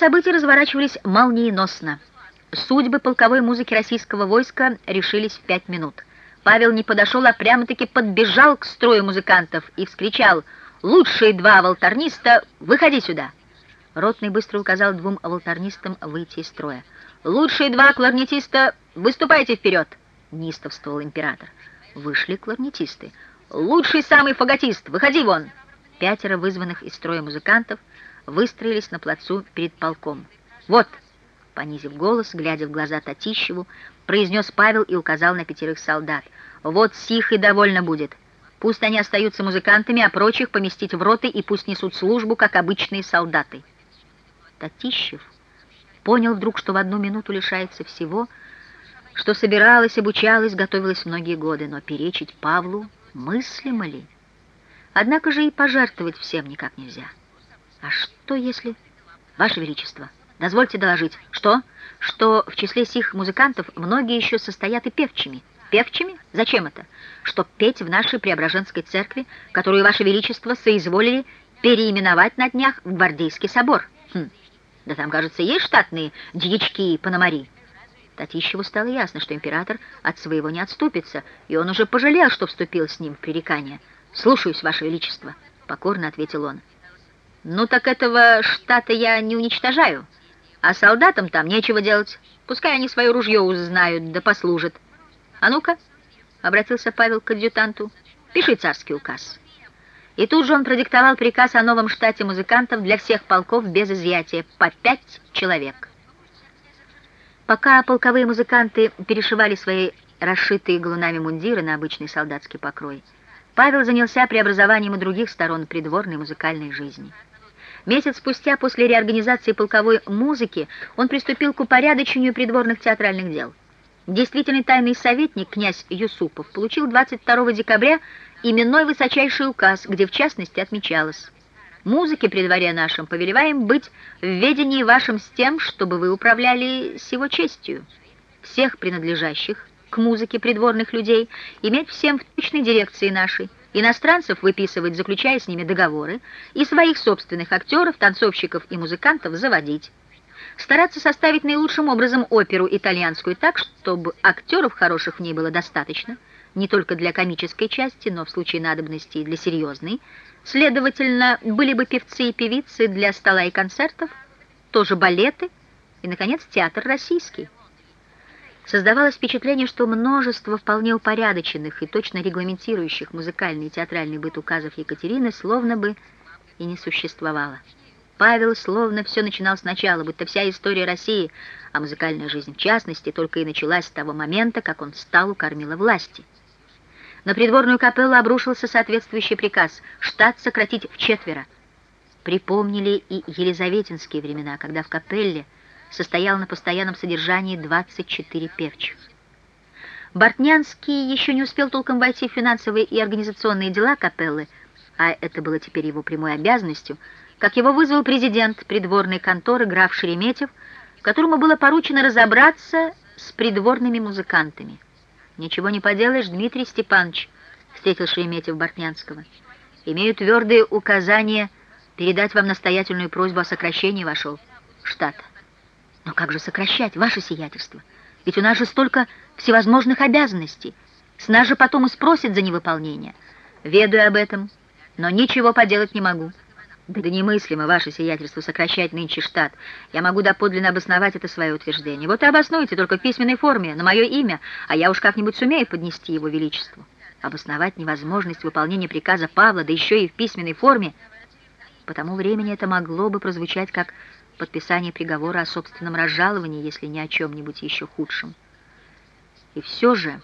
События разворачивались молниеносно. Судьбы полковой музыки российского войска решились в пять минут. Павел не подошел, а прямо-таки подбежал к строю музыкантов и вскричал «Лучшие два волторниста, выходи сюда!» Ротный быстро указал двум волторнистам выйти из строя. «Лучшие два кларнетиста, выступайте вперед!» — неистовствовал император. Вышли кларнетисты. «Лучший самый фаготист, выходи вон!» Пятеро вызванных из строя музыкантов выстроились на плацу перед полком. «Вот!» — понизив голос, глядя в глаза Татищеву, произнес Павел и указал на пятерых солдат. «Вот сих и довольно будет. Пусть они остаются музыкантами, а прочих поместить в роты и пусть несут службу, как обычные солдаты». Татищев понял вдруг, что в одну минуту лишается всего, что собиралась, обучалась, готовилась многие годы, но перечить Павлу мыслимо ли? Однако же и пожертвовать всем никак нельзя. А что если... Ваше Величество, дозвольте доложить. Что? Что в числе сих музыкантов многие еще состоят и певчими. Певчими? Зачем это? Чтоб петь в нашей Преображенской церкви, которую Ваше Величество соизволили переименовать на днях в Гвардейский собор. Хм. Да там, кажется, есть штатные дьячки и пономари. Татищеву стало ясно, что император от своего не отступится, и он уже пожалел, что вступил с ним в пререкание. «Слушаюсь, Ваше Величество», — покорно ответил он. «Ну так этого штата я не уничтожаю, а солдатам там нечего делать. Пускай они свое ружье узнают, да послужат. А ну-ка», — обратился Павел к адъютанту, — «пиши царский указ». И тут же он продиктовал приказ о новом штате музыкантов для всех полков без изъятия, по пять человек. Пока полковые музыканты перешивали свои расшитые галунами мундиры на обычный солдатский покрой, Павел занялся преобразованием и других сторон придворной музыкальной жизни. Месяц спустя после реорганизации полковой музыки он приступил к упорядочению придворных театральных дел. Действительный тайный советник, князь Юсупов, получил 22 декабря именной высочайший указ, где в частности отмечалось. «Музыке при дворе нашем повелеваем быть в ведении вашем с тем, чтобы вы управляли с его честью, всех принадлежащих к музыке придворных людей, иметь всем в точной дирекции нашей, иностранцев выписывать, заключая с ними договоры, и своих собственных актеров, танцовщиков и музыкантов заводить. Стараться составить наилучшим образом оперу итальянскую так, чтобы актеров хороших в ней было достаточно, не только для комической части, но в случае надобности и для серьезной. Следовательно, были бы певцы и певицы для стола и концертов, тоже балеты и, наконец, театр российский. Создавалось впечатление, что множество вполне упорядоченных и точно регламентирующих музыкальный и театральный быт указов Екатерины словно бы и не существовало. Павел словно все начинал сначала, будто вся история России, а музыкальная жизнь в частности, только и началась с того момента, как он стал у кормила власти. На придворную капеллу обрушился соответствующий приказ – штат сократить в четверо. Припомнили и елизаветинские времена, когда в капелле – состоял на постоянном содержании 24 певчих. Бортнянский еще не успел толком войти в финансовые и организационные дела капеллы, а это было теперь его прямой обязанностью, как его вызвал президент придворной конторы граф Шереметьев, которому было поручено разобраться с придворными музыкантами. «Ничего не поделаешь, Дмитрий Степанович», — встретил Шереметьев Бортнянского. «Имею твердые указания передать вам настоятельную просьбу о сокращении вашего штата. Но как же сокращать ваше сиятельство? Ведь у нас же столько всевозможных обязанностей. С нас же потом и спросят за невыполнение. Ведаю об этом, но ничего поделать не могу. Да немыслимо, ваше сиятельство, сокращать нынче штат. Я могу доподлинно обосновать это свое утверждение. Вот и обоснуйте, только в письменной форме, на мое имя, а я уж как-нибудь сумею поднести его величеству. Обосновать невозможность выполнения приказа Павла, да еще и в письменной форме. По тому времени это могло бы прозвучать как подписание приговора о собственном разжаловании, если не о чем-нибудь еще худшем. И все же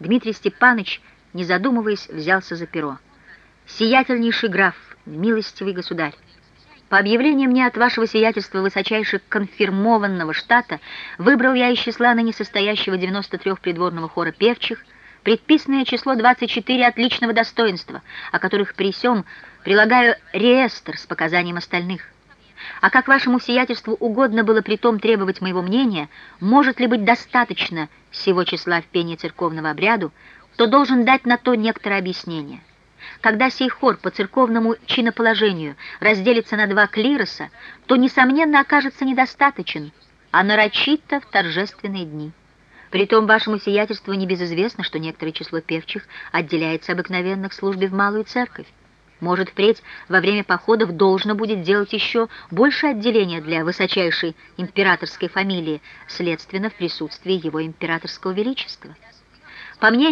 Дмитрий Степанович, не задумываясь, взялся за перо. «Сиятельнейший граф, милостивый государь, по объявлению мне от вашего сиятельства высочайше конфирмованного штата выбрал я из числа ныне состоящего 93 придворного хора певчих предписанное число 24 отличного достоинства, о которых при сём прилагаю реестр с показанием остальных. А как вашему сиятельству угодно было при том требовать моего мнения, может ли быть достаточно всего числа в пении церковного обряду, то должен дать на то некоторое объяснение. когда сей хор по церковному чиноположению разделится на два клироса, то, несомненно, окажется недостаточен, а нарочито в торжественные дни. Притом вашему сиятельству небезызвестно, что некоторое число певчих отделяется обыкновенных службе в малую церковь. Может, впредь во время походов должно будет делать еще больше отделения для высочайшей императорской фамилии, следственно, в присутствии его императорского величества. По мнению